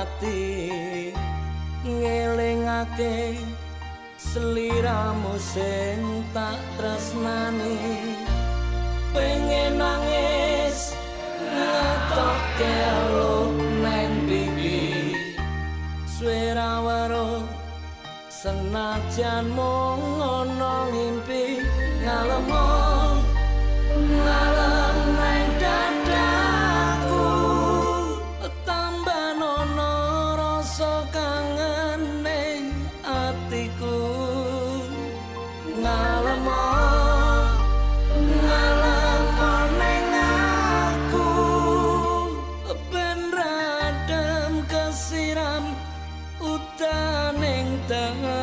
ati ngelingake seliramu sing tak tresnani. Pengen nangis ngetok kelo neng pipi suara waro senajan mung ngono ngimpi ngalemo ngalemo. 等。